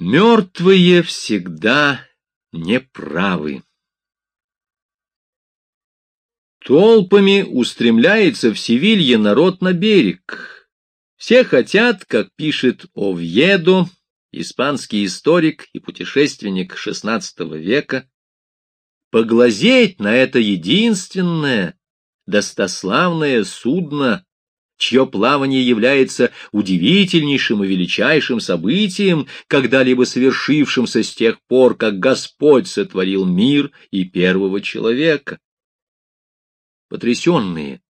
Мертвые всегда неправы. Толпами устремляется в Севилье народ на берег. Все хотят, как пишет Овьедо, испанский историк и путешественник XVI века, поглазеть на это единственное, достославное судно, чье плавание является удивительнейшим и величайшим событием, когда-либо совершившимся с тех пор, как Господь сотворил мир и первого человека. Потрясенные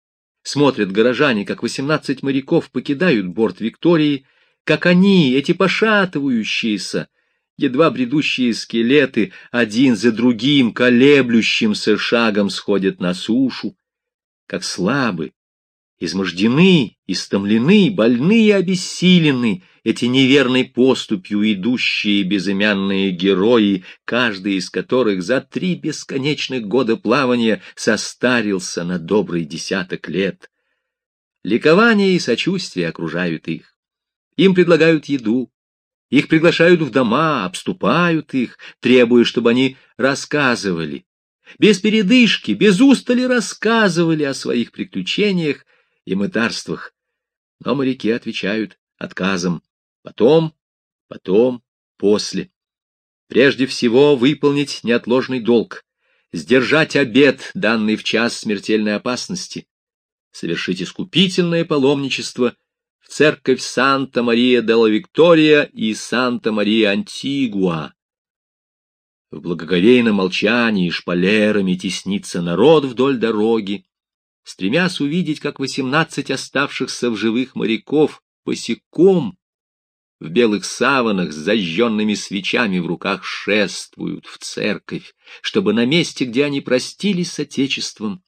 смотрят горожане, как восемнадцать моряков покидают борт Виктории, как они, эти пошатывающиеся, едва бредущие скелеты, один за другим колеблющимся шагом сходят на сушу, как слабы, измождены, истомлены, больны и обессилены эти неверной поступью идущие безымянные герои, каждый из которых за три бесконечных года плавания состарился на добрый десяток лет. Ликование и сочувствие окружают их. Им предлагают еду, их приглашают в дома, обступают их, требуя, чтобы они рассказывали. Без передышки, без устали рассказывали о своих приключениях и мытарствах. Но моряки отвечают отказом. Потом, потом, после. Прежде всего выполнить неотложный долг, сдержать обет, данный в час смертельной опасности, совершить искупительное паломничество в церковь Санта-Мария-де-ла-Виктория и Санта-Мария-Антигуа. В благоговейном молчании шпалерами теснится народ вдоль дороги, стремясь увидеть, как восемнадцать оставшихся в живых моряков босиком в белых саванах с зажженными свечами в руках шествуют в церковь, чтобы на месте, где они простились с Отечеством,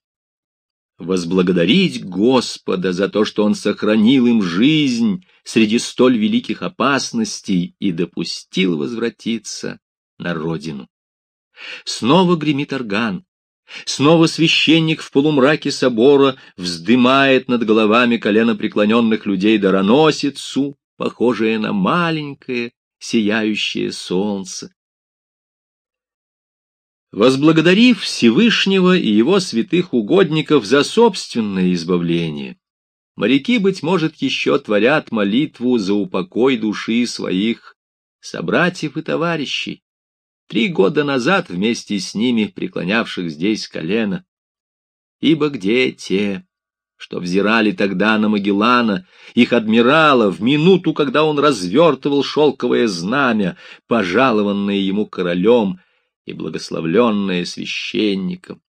возблагодарить Господа за то, что Он сохранил им жизнь среди столь великих опасностей и допустил возвратиться на родину. Снова гремит орган, Снова священник в полумраке собора вздымает над головами колено преклоненных людей дароносицу, похожее на маленькое сияющее солнце. Возблагодарив Всевышнего и его святых угодников за собственное избавление, моряки, быть может, еще творят молитву за упокой души своих собратьев и товарищей, три года назад вместе с ними преклонявших здесь колено. Ибо где те, что взирали тогда на Магеллана, их адмирала, в минуту, когда он развертывал шелковое знамя, пожалованное ему королем и благословленное священником?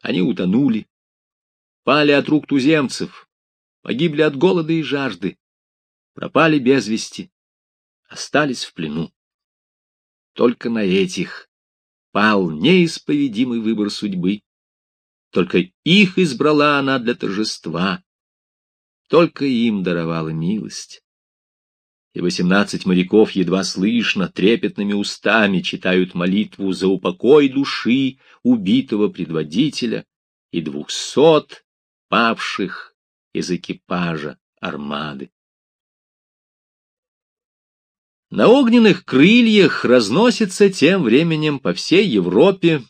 Они утонули, пали от рук туземцев, погибли от голода и жажды, пропали без вести, остались в плену. Только на этих пал неисповедимый выбор судьбы. Только их избрала она для торжества. Только им даровала милость. И восемнадцать моряков едва слышно, трепетными устами читают молитву за упокой души убитого предводителя и двухсот павших из экипажа армады. На огненных крыльях разносится тем временем по всей Европе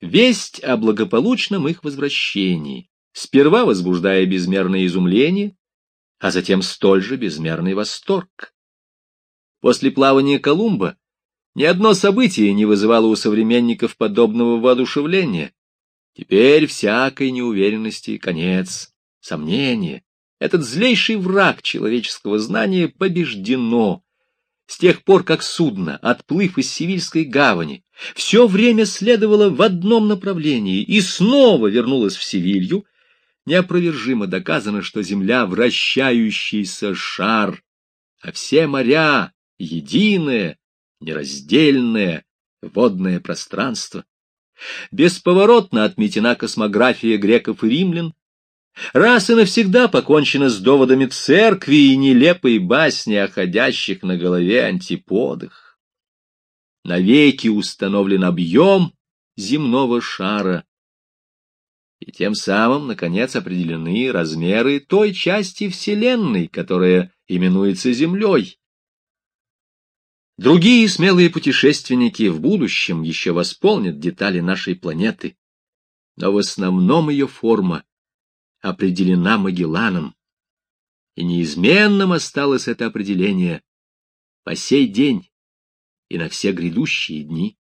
весть о благополучном их возвращении, сперва возбуждая безмерное изумление, а затем столь же безмерный восторг. После плавания Колумба ни одно событие не вызывало у современников подобного воодушевления. Теперь всякой неуверенности конец, сомнения. Этот злейший враг человеческого знания побеждено, с тех пор, как судно, отплыв из Севильской гавани, все время следовало в одном направлении и снова вернулось в Севилью, неопровержимо доказано, что Земля — вращающийся шар, а все моря — единое, нераздельное водное пространство. Бесповоротно отметена космография греков и римлян, Раз и навсегда покончено с доводами церкви и нелепой басни о ходящих на голове антиподах. Навеки установлен объем земного шара, и тем самым, наконец, определены размеры той части Вселенной, которая именуется Землей. Другие смелые путешественники в будущем еще восполнят детали нашей планеты, но в основном ее форма определена Магелланом, и неизменным осталось это определение по сей день и на все грядущие дни.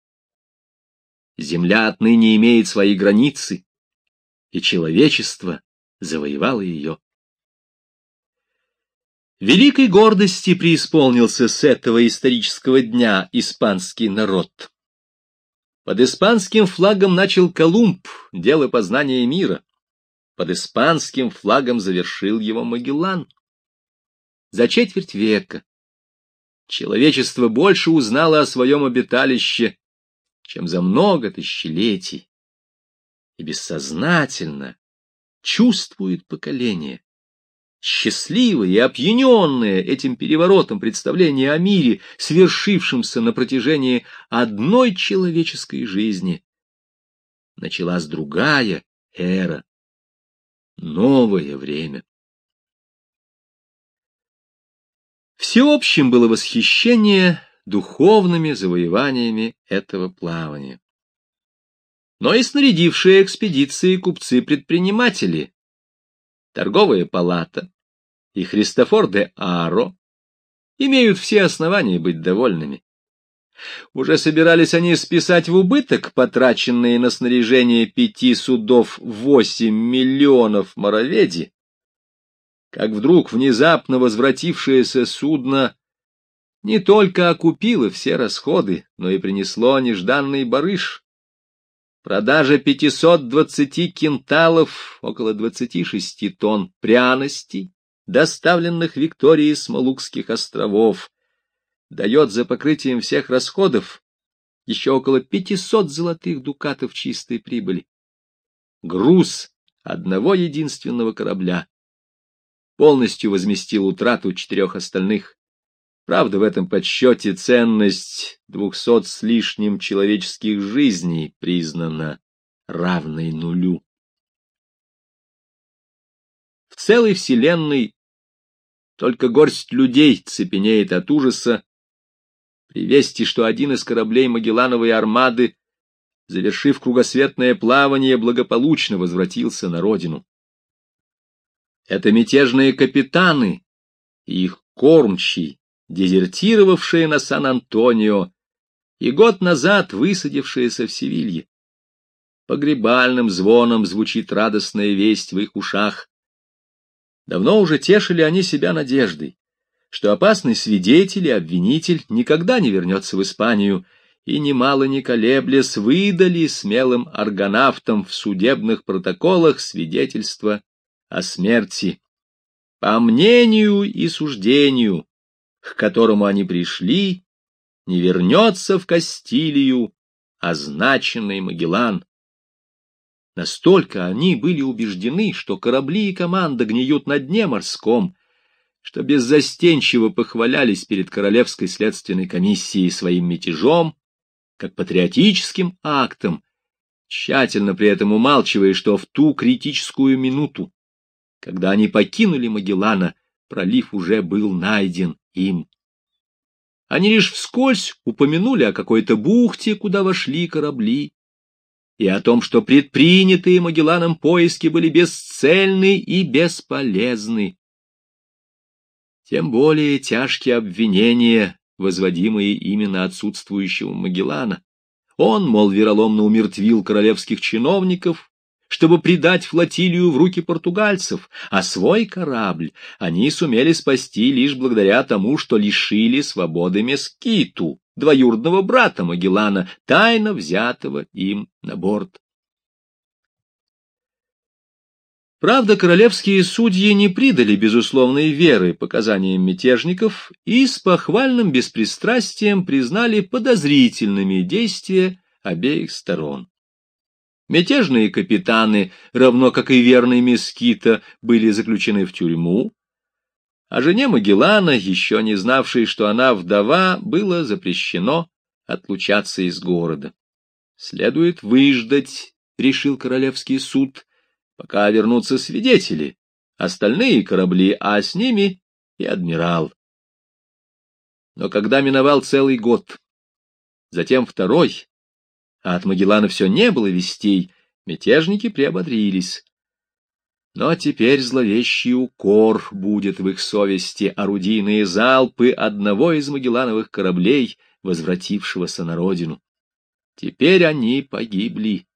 Земля отныне имеет свои границы, и человечество завоевало ее. Великой гордости преисполнился с этого исторического дня испанский народ. Под испанским флагом начал Колумб дело познания мира. Под испанским флагом завершил его Магеллан. За четверть века человечество больше узнало о своем обиталище, чем за много тысячелетий, и бессознательно чувствует поколение, счастливое и опьяненное этим переворотом представления о мире, свершившемся на протяжении одной человеческой жизни. Началась другая эра, новое время. Всеобщим было восхищение духовными завоеваниями этого плавания. Но и снарядившие экспедиции купцы-предприниматели, торговая палата и Христофор де Аро имеют все основания быть довольными. Уже собирались они списать в убыток потраченные на снаряжение пяти судов восемь миллионов мороведи, как вдруг внезапно возвратившееся судно не только окупило все расходы, но и принесло нежданный барыш. Продажа 520 кенталов, около 26 тонн пряностей, доставленных Виктории с Малукских островов, дает за покрытием всех расходов еще около 500 золотых дукатов чистой прибыли. Груз одного единственного корабля полностью возместил утрату четырех остальных. Правда, в этом подсчете ценность двухсот с лишним человеческих жизней признана равной нулю. В целой вселенной только горсть людей цепенеет от ужаса при вести, что один из кораблей Магеллановой армады, завершив кругосветное плавание, благополучно возвратился на родину. Это мятежные капитаны и их кормчий, дезертировавшие на Сан-Антонио и год назад высадившиеся в Севилье. Погребальным звоном звучит радостная весть в их ушах. Давно уже тешили они себя надеждой, что опасный свидетель и обвинитель никогда не вернется в Испанию, и, немало не колеблясь, выдали смелым аргонавтам в судебных протоколах свидетельство о смерти. По мнению и суждению, к которому они пришли, не вернется в Кастилию означенный Магеллан. Настолько они были убеждены, что корабли и команда гниют на дне морском, что беззастенчиво похвалялись перед Королевской следственной комиссией своим мятежом, как патриотическим актом, тщательно при этом умалчивая, что в ту критическую минуту, когда они покинули Магеллана, пролив уже был найден им. Они лишь вскользь упомянули о какой-то бухте, куда вошли корабли, и о том, что предпринятые Магелланом поиски были бесцельны и бесполезны. Тем более тяжкие обвинения, возводимые именно отсутствующего Магеллана. Он, мол, вероломно умертвил королевских чиновников, чтобы предать флотилию в руки португальцев, а свой корабль они сумели спасти лишь благодаря тому, что лишили свободы Мескиту, двоюродного брата Магеллана, тайно взятого им на борт. Правда, королевские судьи не придали безусловной веры показаниям мятежников и с похвальным беспристрастием признали подозрительными действия обеих сторон. Мятежные капитаны, равно как и верный Мескита, были заключены в тюрьму, а жене Магеллана, еще не знавшей, что она вдова, было запрещено отлучаться из города. Следует выждать, решил королевский суд, пока вернутся свидетели, остальные корабли, а с ними и адмирал. Но когда миновал целый год, затем второй, а от Магеллана все не было вестей, мятежники приободрились. Но теперь зловещий укор будет в их совести орудийные залпы одного из Магеллановых кораблей, возвратившегося на родину. Теперь они погибли.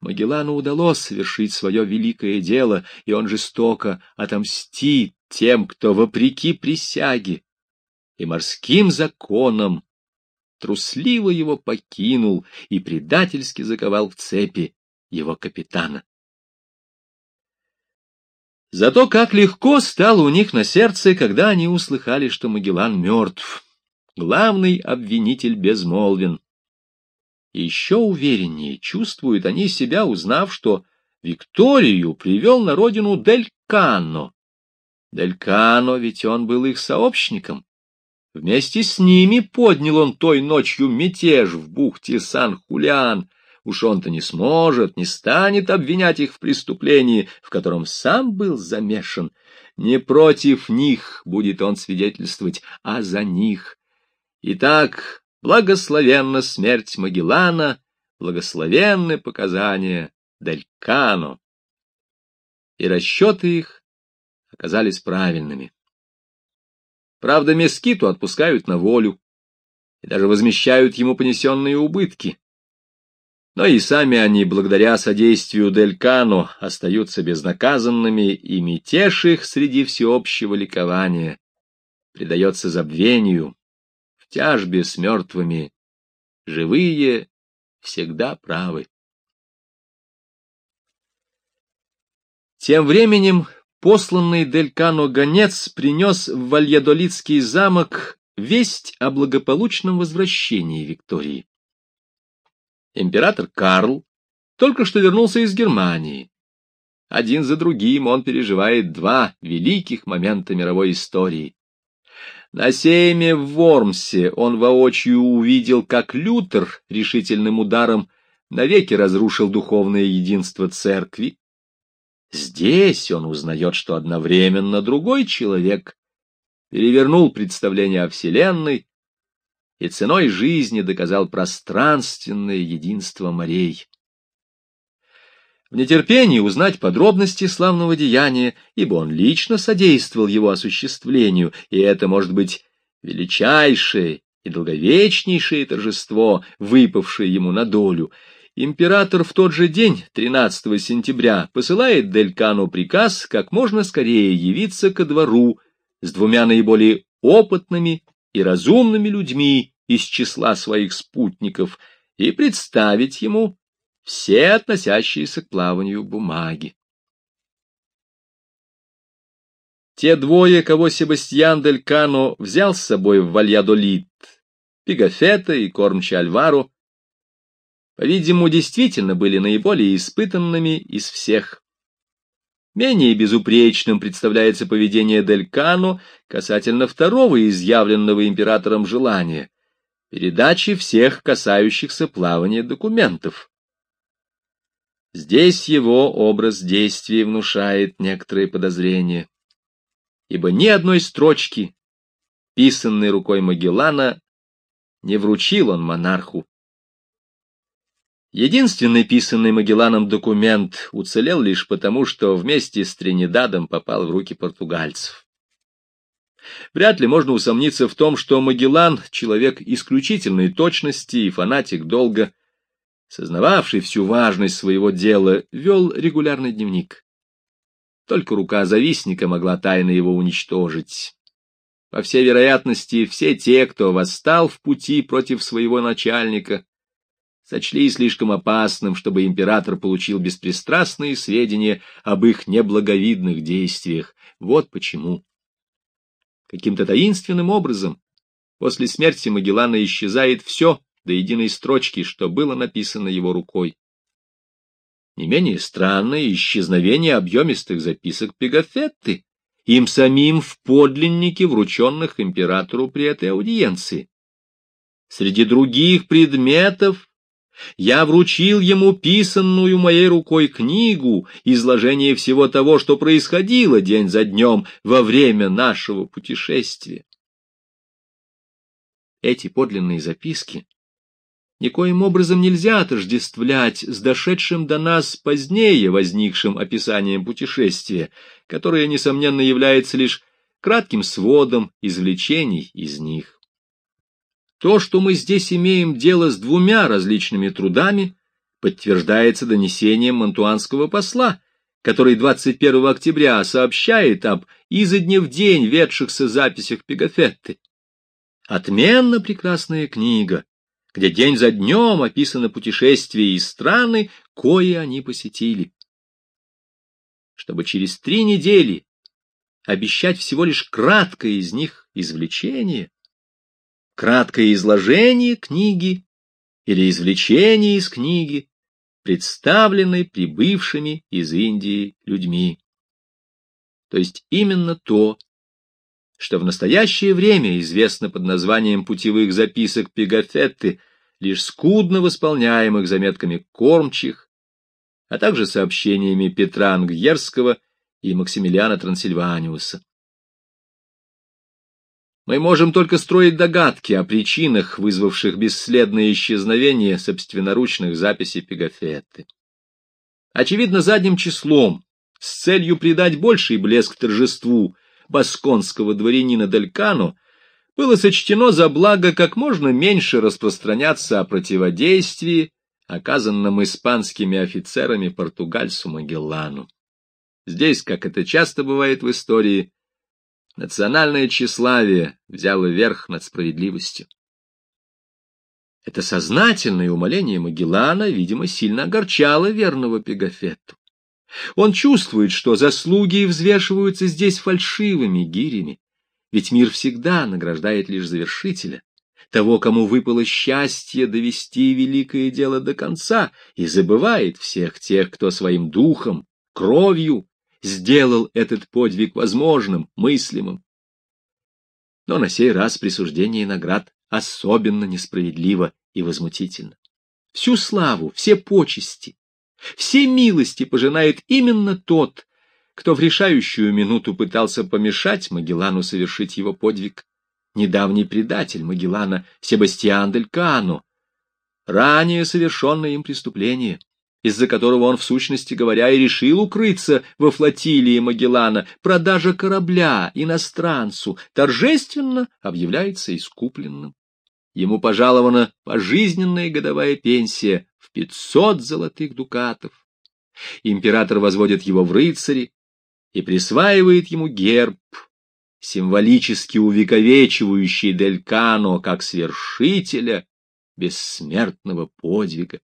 Магеллану удалось совершить свое великое дело, и он жестоко отомстит тем, кто, вопреки присяге и морским законам, трусливо его покинул и предательски заковал в цепи его капитана. Зато как легко стало у них на сердце, когда они услыхали, что Магеллан мертв. Главный обвинитель безмолвен. И еще увереннее чувствуют они себя, узнав, что Викторию привел на родину Дель Кано. Дель Кано, ведь он был их сообщником. Вместе с ними поднял он той ночью мятеж в бухте Сан-Хулиан. Уж он-то не сможет, не станет обвинять их в преступлении, в котором сам был замешан. Не против них будет он свидетельствовать, а за них. Итак, благословенна смерть Магеллана, благословенны показания Далькано. И расчеты их оказались правильными. Правда, Мескиту отпускают на волю и даже возмещают ему понесенные убытки. Но и сами они, благодаря содействию Делькано, остаются безнаказанными, и мятеж их среди всеобщего ликования предается забвению, тяжбе с мертвыми. Живые всегда правы. Тем временем посланный Делькано гонец принес в Вальядолидский замок весть о благополучном возвращении Виктории. Император Карл только что вернулся из Германии. Один за другим он переживает два великих момента мировой истории. На сейме в Вормсе он воочию увидел, как Лютер решительным ударом навеки разрушил духовное единство церкви, Здесь он узнает, что одновременно другой человек перевернул представление о Вселенной и ценой жизни доказал пространственное единство морей. В нетерпении узнать подробности славного деяния, ибо он лично содействовал его осуществлению, и это может быть величайшее и долговечнейшее торжество, выпавшее ему на долю — Император в тот же день, 13 сентября, посылает Делькану приказ как можно скорее явиться ко двору с двумя наиболее опытными и разумными людьми из числа своих спутников и представить ему все относящиеся к плаванию бумаги. Те двое, кого Себастьян Дель Кано взял с собой в Вальядолит, Пигафета и Кормча Альваро, по-видимому, действительно были наиболее испытанными из всех. Менее безупречным представляется поведение Дель Кано касательно второго изъявленного императором желания — передачи всех касающихся плавания документов. Здесь его образ действия внушает некоторые подозрения, ибо ни одной строчки, писанной рукой Магеллана, не вручил он монарху. Единственный писанный Магелланом документ уцелел лишь потому, что вместе с Тринидадом попал в руки португальцев. Вряд ли можно усомниться в том, что Магеллан — человек исключительной точности и фанатик долга, сознававший всю важность своего дела, вел регулярный дневник. Только рука завистника могла тайно его уничтожить. По всей вероятности, все те, кто восстал в пути против своего начальника, сочли слишком опасным, чтобы император получил беспристрастные сведения об их неблаговидных действиях. Вот почему. Каким-то таинственным образом после смерти Магеллана исчезает все до единой строчки, что было написано его рукой. Не менее странное исчезновение объемистых записок Пегафетты, им самим в подлиннике, врученных императору при этой аудиенции. Среди других предметов я вручил ему писанную моей рукой книгу, изложение всего того, что происходило день за днем во время нашего путешествия. эти подлинные записки никоим образом нельзя отождествлять с дошедшим до нас позднее возникшим описанием путешествия, которое, несомненно, является лишь кратким сводом извлечений из них. То, что мы здесь имеем дело с двумя различными трудами, подтверждается донесением мантуанского посла, который 21 октября сообщает об изо дня в день ведшихся записях Пегафетты. Отменно прекрасная книга, где день за днем описано путешествие и страны, кое они посетили. Чтобы через три недели обещать всего лишь краткое из них извлечение, краткое изложение книги или извлечение из книги, представленной прибывшими из Индии людьми. То есть именно то, что в настоящее время известно под названием путевых записок Пегафетты, лишь скудно восполняемых заметками кормчих, а также сообщениями Петра Ангьерского и Максимилиана Трансильваниуса. Мы можем только строить догадки о причинах, вызвавших бесследное исчезновение собственноручных записей Пегафетты. Очевидно, задним числом, с целью придать больший блеск торжеству басконского дворянина Делькано, было сочтено за благо как можно меньше распространяться о противодействии, оказанном испанскими офицерами португальцу Магеллану. Здесь, как это часто бывает в истории, национальное тщеславие взяло верх над справедливостью. Это сознательное умоление Магеллана, видимо, сильно огорчало верного Пегафетту. Он чувствует, что заслуги взвешиваются здесь фальшивыми гирями, ведь мир всегда награждает лишь завершителя, того, кому выпало счастье довести великое дело до конца, и забывает всех тех, кто своим духом, кровью сделал этот подвиг возможным, мыслимым. Но на сей раз присуждение наград особенно несправедливо и возмутительно. Всю славу, все почести, все милости пожинает именно тот, кто в решающую минуту пытался помешать Магеллану совершить его подвиг. Недавний предатель Магеллана Себастьян Дель Кано, ранее совершенное им преступление, из-за которого он, в сущности говоря, и решил укрыться во флотилии Магеллана, продажа корабля иностранцу торжественно объявляется искупленным. Ему пожалована пожизненная годовая пенсия в пятьсот золотых дукатов. Император возводит его в рыцари и присваивает ему герб, символически увековечивающий Делькано как свершителя бессмертного подвига.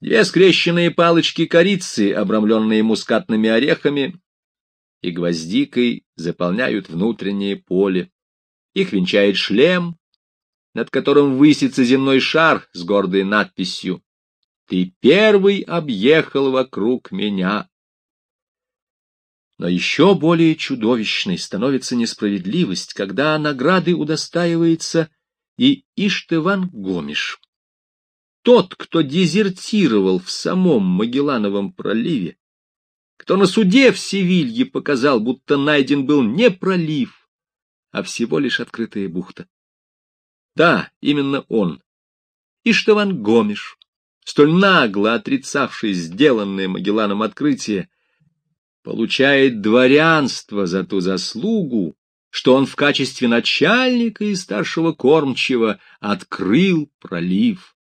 Две скрещенные палочки корицы, обрамленные мускатными орехами и гвоздикой, заполняют внутреннее поле. Их венчает шлем, над которым высится земной шар с гордой надписью «Ты первый объехал вокруг меня». Но еще более чудовищной становится несправедливость, когда награды удостаивается и Иштеван Гомиш. Тот, кто дезертировал в самом Магеллановом проливе, кто на суде в Севилье показал, будто найден был не пролив, а всего лишь открытая бухта. Да, именно он. Иштван Гомиш, столь нагло отрицавший сделанное Магелланом открытие, получает дворянство за ту заслугу, что он в качестве начальника и старшего кормчего открыл пролив.